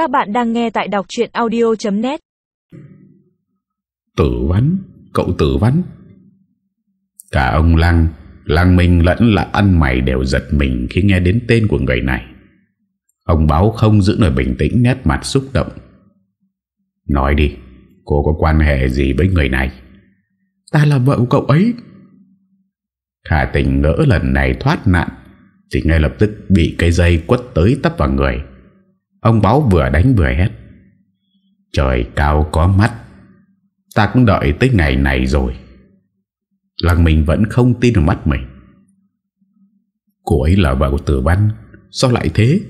Các bạn đang nghe tại đọc chuyện audio.net Tử vấn Cậu tử vấn Cả ông Lăng Lăng Minh lẫn là ăn mày đều giật mình Khi nghe đến tên của người này. Ông báo không giữ nổi bình tĩnh Nét mặt xúc động. Nói đi Cô có quan hệ gì với người này? Ta là vợ của cậu ấy. Khả tình ngỡ lần này thoát nạn Thì ngay lập tức bị cây dây quất tới tấp vào người Ông báo vừa đánh vừa hét. Trời cao có mắt, Ta cũng đợi tới ngày này rồi. Lăng mình vẫn không tin vào mắt mình. Cô ấy là vợ của tử văn, Sao lại thế?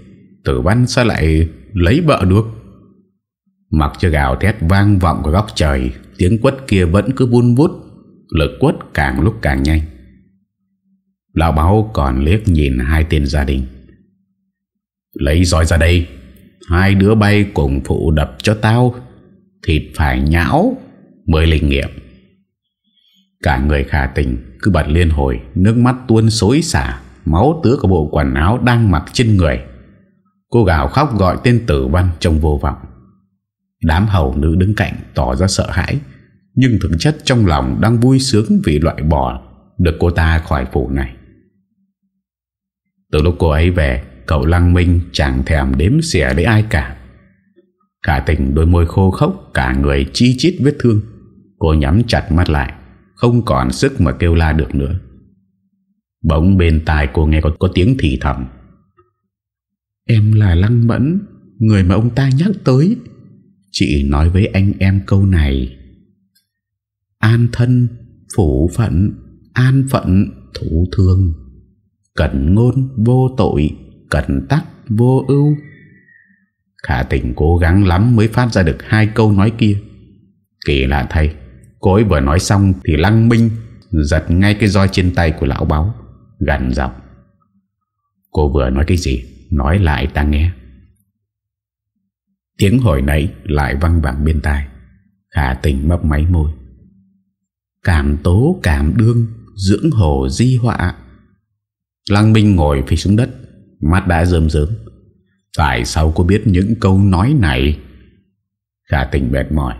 Tử văn sao lại lấy vợ được? Mặc cho gào thét vang vọng của góc trời, Tiếng quất kia vẫn cứ buôn vút, Lực quất càng lúc càng nhanh. Lão báo còn liếc nhìn hai tên gia đình. Lấy roi ra đây. Hai đứa bay cùng phụ đập cho tao, Thịt phải nhão, Mới linh nghiệm. Cả người khả tình cứ bật liên hồi, Nước mắt tuôn xối xả, Máu tứa của bộ quần áo đang mặc trên người. Cô gào khóc gọi tên tử văn trong vô vọng. Đám hầu nữ đứng cạnh tỏ ra sợ hãi, Nhưng thực chất trong lòng đang vui sướng vì loại bỏ Được cô ta khỏi phủ này. Từ lúc cô ấy về Cậu Lăng Minh chẳng thèm đếm xỉa lấy ai cả. Cả tình đôi môi khô khốc Cả người chi chít vết thương. Cô nhắm chặt mắt lại Không còn sức mà kêu la được nữa. Bỗng bên tai cô nghe có, có tiếng thì thầm. Em là Lăng Mẫn Người mà ông ta nhắc tới. Chị nói với anh em câu này. An thân Phủ phận An phận Thủ thương. Cẩn ngôn vô tội. Cẩn tắc vô ưu. Khả tình cố gắng lắm Mới phát ra được hai câu nói kia. Kỳ lạ thay, Cô ấy vừa nói xong thì lăng minh Giật ngay cái roi trên tay của lão báo Gần giọng. Cô vừa nói cái gì? Nói lại ta nghe. Tiếng hồi nãy lại văng vẳng bên tai. Khả tình mấp máy môi. Cảm tố, cảm đương, Dưỡng hồ di họa. Lăng Minh ngồi phía xuống đất Mắt đã rơm rớm. Tại sao cô biết những câu nói này? Khả tình mệt mỏi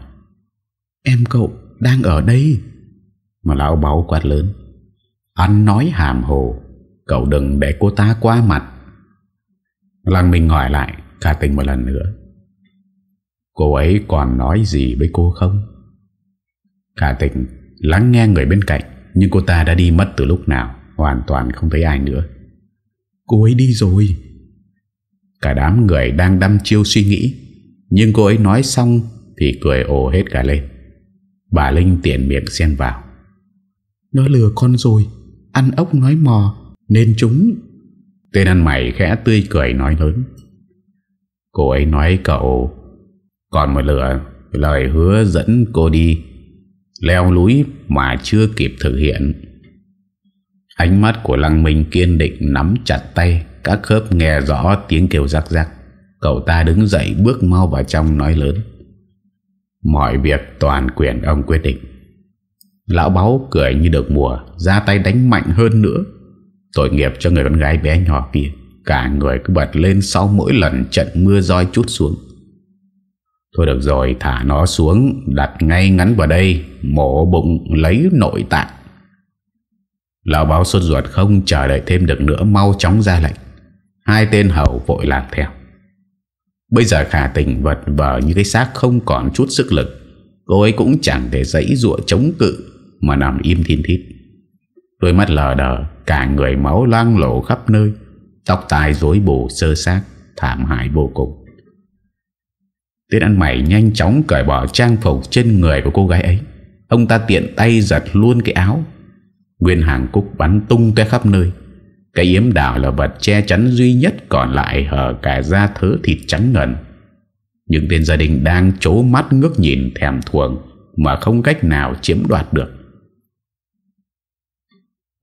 Em cậu đang ở đây. Mà lão báo quát lớn. Anh nói hàm hồ Cậu đừng để cô ta qua mặt. Lăng Minh hỏi lại Khả tình một lần nữa. Cô ấy còn nói gì với cô không? Khả tình Lắng nghe người bên cạnh Nhưng cô ta đã đi mất từ lúc nào Hoàn toàn không thấy ai nữa Cô ấy đi rồi. Cả đám người đang đăm chiêu suy nghĩ. Nhưng cô ấy nói xong Thì cười ồ hết cả lên. Bà Linh tiện miệng xen vào. Nó lừa con rồi. Ăn ốc nói mò. Nên chúng. Tên ăn mày khẽ tươi cười nói lớn. Cô ấy nói cậu, Còn một lửa Lời hứa dẫn cô đi. Leo núi mà chưa kịp thực hiện. Ánh mắt của Lăng Minh kiên định nắm chặt tay, Các khớp nghe rõ tiếng kêu rắc rắc. Cậu ta đứng dậy, bước mau vào trong, nói lớn. Mọi việc toàn quyền, ông quyết định. Lão báu cười như được mùa, Ra tay đánh mạnh hơn nữa. Tội nghiệp cho người con gái bé nhỏ kia, Cả người cứ bật lên sau mỗi lần trận mưa roi chút xuống. Thôi được rồi, thả nó xuống, Đặt ngay ngắn vào đây, Mổ bụng, lấy nội tạng. Lão báo sốt ruột không chờ đợi thêm được nữa, Mau chóng ra lệnh. Hai tên hậu vội làm theo. Bây giờ khả tình vật vờ như cái xác không còn chút sức lực. Cô ấy cũng chẳng thể dãy dụa chống cự, Mà nằm im thiên thít. Đôi mắt lờ đờ, Cả người máu loang lộ khắp nơi. Tóc tai rối bù, sơ xác, Thảm hại vô cùng. Tiết ăn mày nhanh chóng cởi bỏ trang phục trên người của cô gái ấy. Ông ta tiện tay giật luôn cái áo. Nguyên hàng cúc bắn tung tới khắp nơi. Cái yếm đảo là vật che chắn duy nhất, còn lại hở cả da thớ thịt trắng ngần. Những tên gia đình đang chố mắt ngước nhìn thèm thuồng, Mà không cách nào chiếm đoạt được.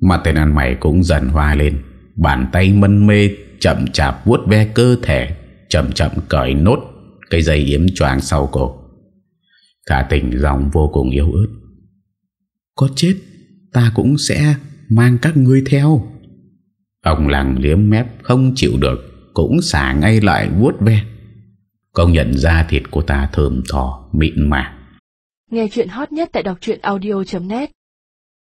Mặt tên ăn mày cũng dần hoa lên, Bàn tay mân mê, chậm chạp vuốt ve cơ thể, Chậm chậm cởi nốt Cây dây yếm choàng sau cổ. Cả tình dòng vô cùng yếu ớt. Có chết. Ta cũng sẽ mang các ngươi theo. Ông làng liếm mép không chịu được Cũng xả ngay lại vuốt ve. Công nhận da thịt của ta thơm thò, mịn mà Nghe chuyện hot nhất tại đọc audio.net